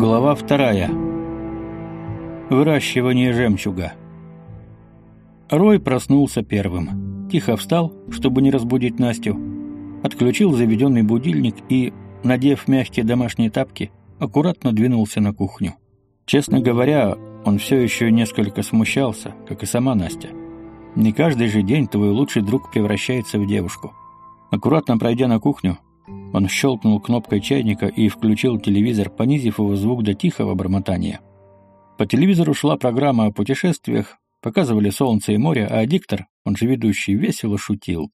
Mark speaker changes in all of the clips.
Speaker 1: Глава вторая. Выращивание жемчуга. Рой проснулся первым. Тихо встал, чтобы не разбудить Настю. Отключил заведенный будильник и, надев мягкие домашние тапки, аккуратно двинулся на кухню. Честно говоря, он все еще несколько смущался, как и сама Настя. Не каждый же день твой лучший друг превращается в девушку. Аккуратно пройдя на кухню, он щелкнул кнопкой чайника и включил телевизор, понизив его звук до тихого бормотания. По телевизору шла программа о путешествиях, показывали солнце и море, а диктор, он же ведущий, весело шутил.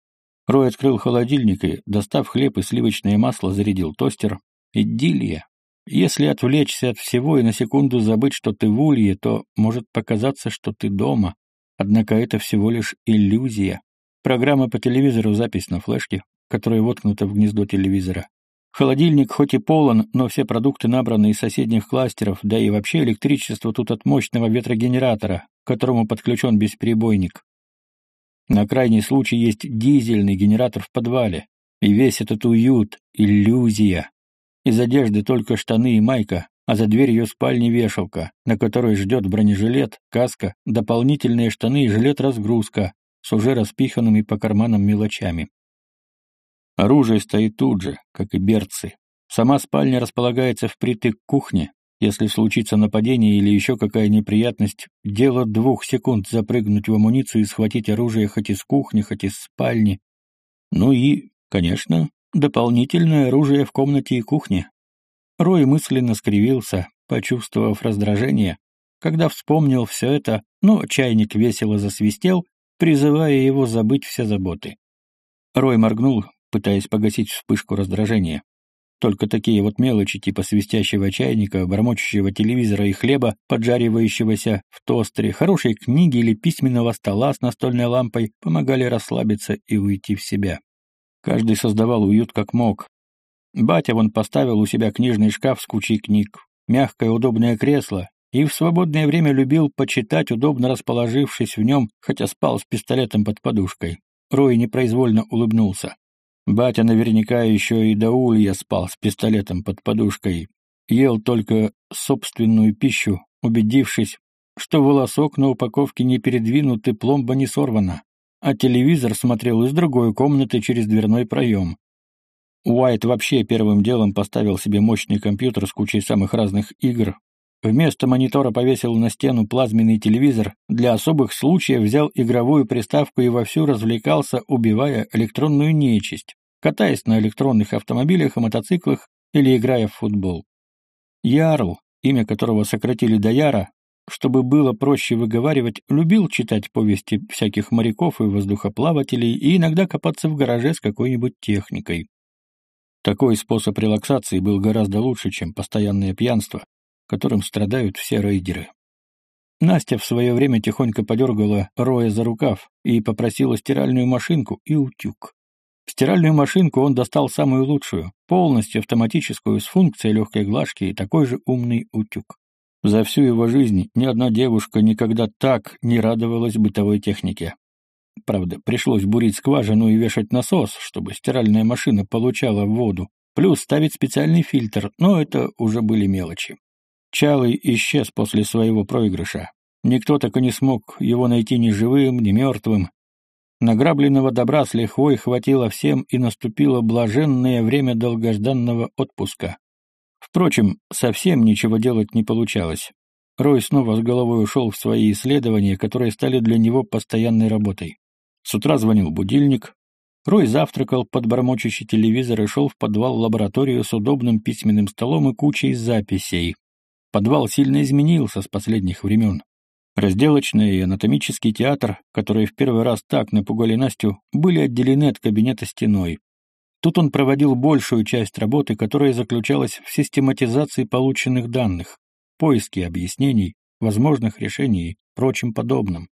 Speaker 1: Рой открыл холодильник и, достав хлеб и сливочное масло, зарядил тостер. Идиллия. Если отвлечься от всего и на секунду забыть, что ты в улье, то может показаться, что ты дома. Однако это всего лишь иллюзия. Программа по телевизору, запись на флешке, которая воткнута в гнездо телевизора. Холодильник хоть и полон, но все продукты набраны из соседних кластеров, да и вообще электричество тут от мощного ветрогенератора, к которому подключен бесперебойник. На крайний случай есть дизельный генератор в подвале. И весь этот уют — иллюзия. Из одежды только штаны и майка, а за дверью спальни вешалка, на которой ждет бронежилет, каска, дополнительные штаны и жилет-разгрузка с уже распиханными по карманам мелочами. Оружие стоит тут же, как и берцы. Сама спальня располагается впритык к кухне. Если случится нападение или еще какая неприятность, дело двух секунд запрыгнуть в амуницию и схватить оружие хоть из кухни, хоть из спальни. Ну и, конечно, дополнительное оружие в комнате и кухне. Рой мысленно скривился, почувствовав раздражение, когда вспомнил все это, но чайник весело засвистел, призывая его забыть все заботы. Рой моргнул, пытаясь погасить вспышку раздражения. Только такие вот мелочи типа свистящего чайника, бормочущего телевизора и хлеба, поджаривающегося в тостере, хорошей книги или письменного стола с настольной лампой помогали расслабиться и уйти в себя. Каждый создавал уют как мог. Батя вон поставил у себя книжный шкаф с кучей книг, мягкое удобное кресло, и в свободное время любил почитать, удобно расположившись в нем, хотя спал с пистолетом под подушкой. Рой непроизвольно улыбнулся. Батя наверняка еще и до улья спал с пистолетом под подушкой. Ел только собственную пищу, убедившись, что волосок на упаковке не передвинут и пломба не сорвана. А телевизор смотрел из другой комнаты через дверной проем. Уайт вообще первым делом поставил себе мощный компьютер с кучей самых разных игр. Вместо монитора повесил на стену плазменный телевизор, для особых случаев взял игровую приставку и вовсю развлекался, убивая электронную нечисть катаясь на электронных автомобилях и мотоциклах или играя в футбол. Ярл, имя которого сократили до Яра, чтобы было проще выговаривать, любил читать повести всяких моряков и воздухоплавателей и иногда копаться в гараже с какой-нибудь техникой. Такой способ релаксации был гораздо лучше, чем постоянное пьянство, которым страдают все рейдеры. Настя в свое время тихонько подергала Роя за рукав и попросила стиральную машинку и утюг. Стиральную машинку он достал самую лучшую, полностью автоматическую, с функцией легкой глажки и такой же умный утюг. За всю его жизнь ни одна девушка никогда так не радовалась бытовой технике. Правда, пришлось бурить скважину и вешать насос, чтобы стиральная машина получала воду, плюс ставить специальный фильтр, но это уже были мелочи. Чалый исчез после своего проигрыша. Никто так и не смог его найти ни живым, ни мертвым, Награбленного добра с лихвой хватило всем, и наступило блаженное время долгожданного отпуска. Впрочем, совсем ничего делать не получалось. Рой снова с головой ушел в свои исследования, которые стали для него постоянной работой. С утра звонил будильник. Рой завтракал под бормочущий телевизор и шел в подвал-лабораторию с удобным письменным столом и кучей записей. Подвал сильно изменился с последних времен. Разделочная и анатомический театр, которые в первый раз так напугали Настю, были отделены от кабинета стеной. Тут он проводил большую часть работы, которая заключалась в систематизации полученных данных, поиске объяснений, возможных решений и прочим подобном.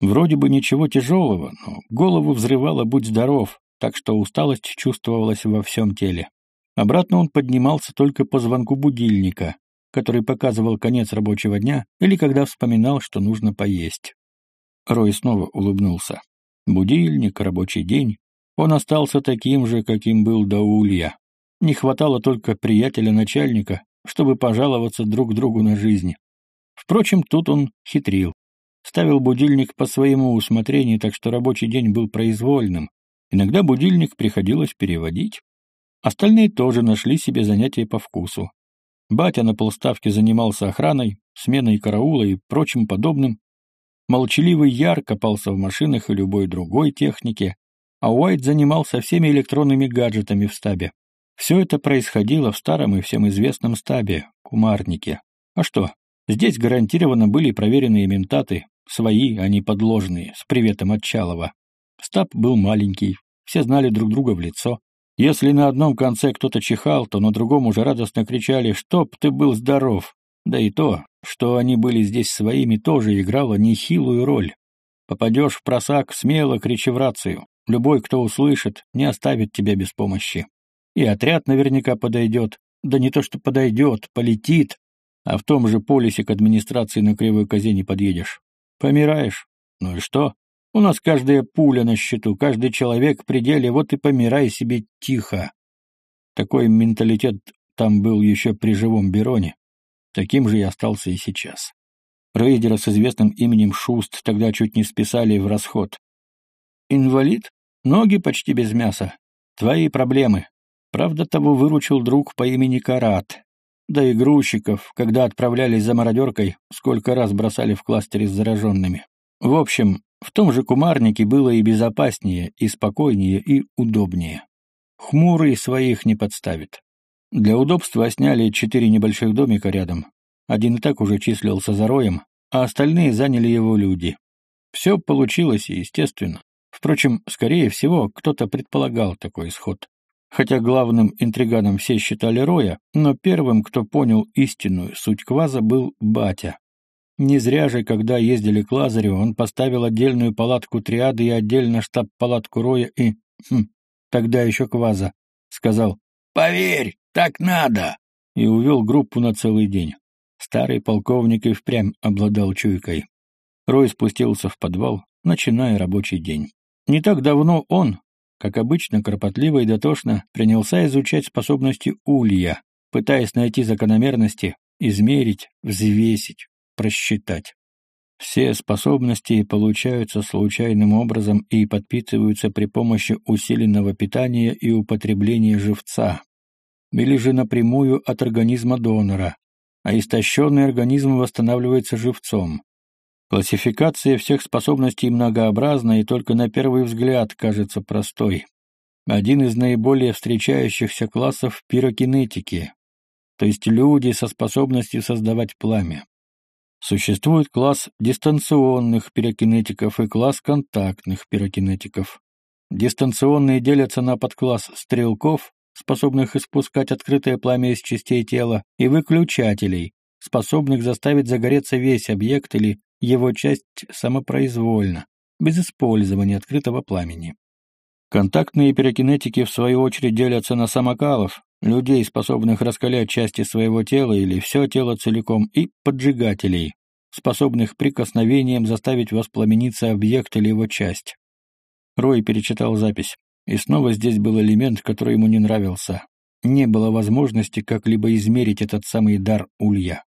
Speaker 1: Вроде бы ничего тяжелого, но голову взрывало «будь здоров», так что усталость чувствовалась во всем теле. Обратно он поднимался только по звонку будильника, который показывал конец рабочего дня или когда вспоминал, что нужно поесть. Рой снова улыбнулся. Будильник, рабочий день. Он остался таким же, каким был до улья. Не хватало только приятеля начальника, чтобы пожаловаться друг другу на жизнь. Впрочем, тут он хитрил. Ставил будильник по своему усмотрению, так что рабочий день был произвольным. Иногда будильник приходилось переводить. Остальные тоже нашли себе занятия по вкусу. Батя на полставке занимался охраной, сменой караула и прочим подобным. Молчаливый Яр копался в машинах и любой другой технике, а Уайт занимался всеми электронными гаджетами в стабе. Все это происходило в старом и всем известном стабе, кумарнике. А что, здесь гарантированно были проверенные ментаты, свои, а не подложные, с приветом от Чалова. Стаб был маленький, все знали друг друга в лицо. Если на одном конце кто-то чихал, то на другом уже радостно кричали «Чтоб ты был здоров!». Да и то, что они были здесь своими, тоже играло нехилую роль. Попадешь в просак, смело кричи в рацию. Любой, кто услышит, не оставит тебя без помощи. И отряд наверняка подойдет. Да не то что подойдет, полетит. А в том же полисе к администрации на Кривой Козе не подъедешь. Помираешь. Ну и что? У нас каждая пуля на счету, каждый человек в пределе, вот и помирай себе тихо. Такой менталитет там был еще при живом Бероне. Таким же и остался и сейчас. Рейдера с известным именем Шуст тогда чуть не списали в расход. Инвалид? Ноги почти без мяса. Твои проблемы. Правда, того выручил друг по имени Карат. Да и грузчиков, когда отправлялись за мародеркой, сколько раз бросали в кластере с зараженными. В общем, в том же кумарнике было и безопаснее, и спокойнее, и удобнее. Хмурый своих не подставит. Для удобства сняли четыре небольших домика рядом. Один и так уже числился за роем, а остальные заняли его люди. Все получилось естественно. Впрочем, скорее всего, кто-то предполагал такой исход. Хотя главным интриганом все считали Роя, но первым, кто понял истинную суть кваза, был батя. Не зря же, когда ездили к Лазарю, он поставил отдельную палатку триады и отдельно штаб-палатку Роя и... Хм, тогда еще кваза. Сказал «Поверь, так надо!» и увел группу на целый день. Старый полковник и впрямь обладал чуйкой. Рой спустился в подвал, начиная рабочий день. Не так давно он, как обычно, кропотливо и дотошно, принялся изучать способности улья, пытаясь найти закономерности, измерить, взвесить, просчитать. Все способности получаются случайным образом и подпитываются при помощи усиленного питания и употребления живца, или же напрямую от организма донора, а истощенный организм восстанавливается живцом. Классификация всех способностей многообразна и только на первый взгляд кажется простой. Один из наиболее встречающихся классов — пирокинетики, то есть люди со способностью создавать пламя. Существует класс дистанционных пирокинетиков и класс контактных пирокинетиков. Дистанционные делятся на подкласс стрелков, способных испускать открытое пламя из частей тела, и выключателей, способных заставить загореться весь объект или его часть самопроизвольно, без использования открытого пламени. Контактные пирокинетики, в свою очередь, делятся на самокалов, людей, способных раскалять части своего тела или все тело целиком, и поджигателей, способных прикосновением заставить воспламениться объект или его часть. Рой перечитал запись, и снова здесь был элемент, который ему не нравился. Не было возможности как-либо измерить этот самый дар улья.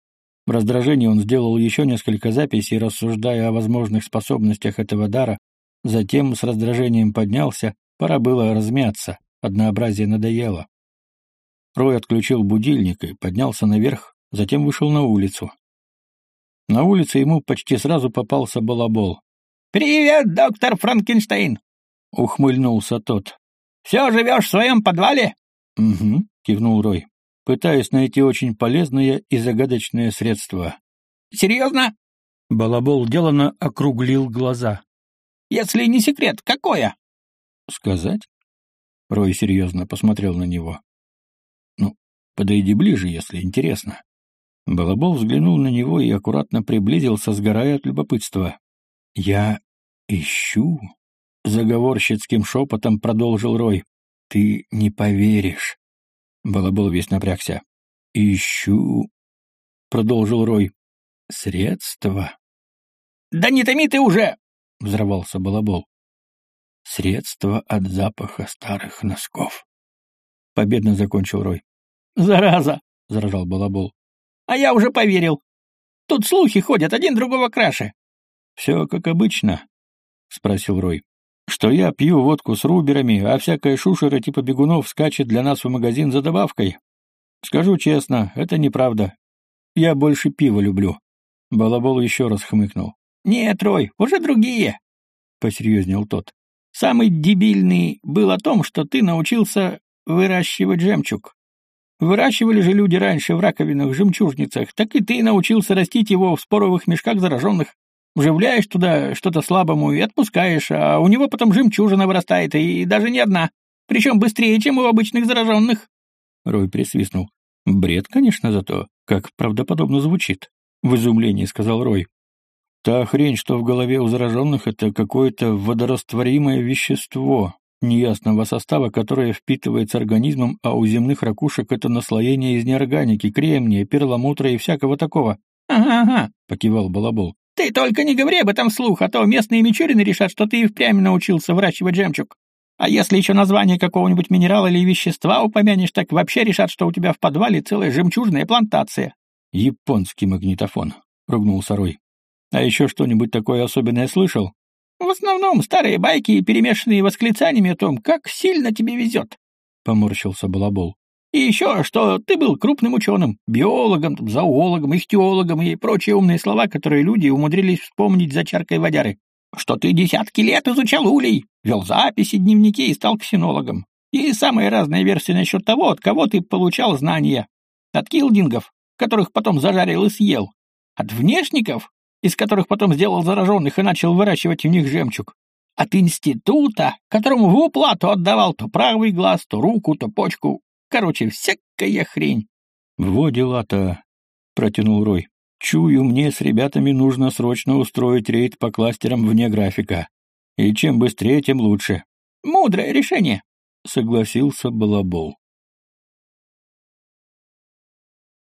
Speaker 1: В раздражении он сделал еще несколько записей, рассуждая о возможных способностях этого дара, затем с раздражением поднялся, пора было размяться, однообразие надоело. Рой отключил будильник и поднялся наверх, затем вышел на улицу. На улице ему почти сразу попался балабол.
Speaker 2: «Привет, доктор Франкенштейн!»
Speaker 1: — ухмыльнулся тот.
Speaker 2: «Все живешь в своем подвале?»
Speaker 1: «Угу», — кивнул Рой пытаясь найти очень полезное и загадочное средство.
Speaker 2: «Серьезно?»
Speaker 1: Балабол делано округлил глаза.
Speaker 2: «Если не секрет, какое?»
Speaker 1: «Сказать?» Рой серьезно посмотрел на него. «Ну, подойди ближе, если интересно». Балабол взглянул на него и аккуратно приблизился, сгорая от любопытства. «Я ищу?» — заговорщицким шепотом продолжил Рой. «Ты не поверишь. Балабол весь напрягся. «Ищу», — продолжил Рой, — «средства».
Speaker 2: «Да не томи ты уже!»
Speaker 1: — взорвался Балабол. «Средства от запаха старых носков», — победно закончил Рой.
Speaker 2: «Зараза!»
Speaker 1: — заражал Балабол.
Speaker 2: «А я уже поверил. Тут слухи ходят, один другого краше».
Speaker 1: «Все как обычно?» — спросил Рой. «Что я пью водку с руберами, а всякая шушера типа бегунов скачет для нас в магазин за добавкой? Скажу честно, это неправда. Я больше пива люблю». Балабол еще раз хмыкнул.
Speaker 2: «Нет, Рой, уже другие», — посерьезнел тот. «Самый дебильный был о том, что ты научился выращивать жемчуг. Выращивали же люди раньше в раковинах, жемчужницах, так и ты научился растить его в споровых мешках зараженных. Вживляешь туда что-то слабому и отпускаешь, а у него потом жемчужина вырастает, и даже не одна. Причем быстрее, чем у обычных зараженных.
Speaker 1: Рой присвистнул. Бред, конечно, зато. Как правдоподобно звучит. В изумлении сказал Рой. Та хрень, что в голове у зараженных, это какое-то водорастворимое вещество, неясного состава, которое впитывается организмом, а у земных ракушек это наслоение из неорганики, кремния, перламутра и всякого такого.
Speaker 2: «Ага-ага», —
Speaker 1: покивал Балабол.
Speaker 2: «Ты только не говори об этом вслух, а то местные мичурины решат, что ты и впрямь научился выращивать жемчуг. А если еще название какого-нибудь минерала или вещества упомянешь, так вообще решат, что у тебя в подвале целая жемчужная плантация».
Speaker 1: «Японский магнитофон», — ругнулся Рой. «А еще что-нибудь такое особенное слышал?»
Speaker 2: В основном старые байки, перемешанные восклицаниями о том, как сильно тебе везет», — поморщился Балабол. «И еще, что ты был крупным ученым, биологом, зоологом, ихтиологом и прочие умные слова, которые люди умудрились вспомнить за чаркой водяры. Что ты десятки лет изучал улей, вел записи, дневники и стал ксенологом. И самые разные версии насчет того, от кого ты получал знания. От килдингов, которых потом зажарил и съел. От внешников, из которых потом сделал зараженных и начал выращивать в них жемчуг. От института, которому в уплату отдавал то правый глаз, то руку, то почку. Короче, всякая хрень.
Speaker 1: — Во дела-то, — протянул Рой. — Чую, мне с ребятами нужно срочно устроить рейд по кластерам вне графика. И чем быстрее, тем лучше.
Speaker 2: — Мудрое решение, —
Speaker 1: согласился Балабол.